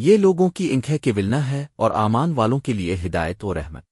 یہ لوگوں کی انکھیں کے ولنا ہے اور آمان والوں کے لیے ہدایت و رحمت۔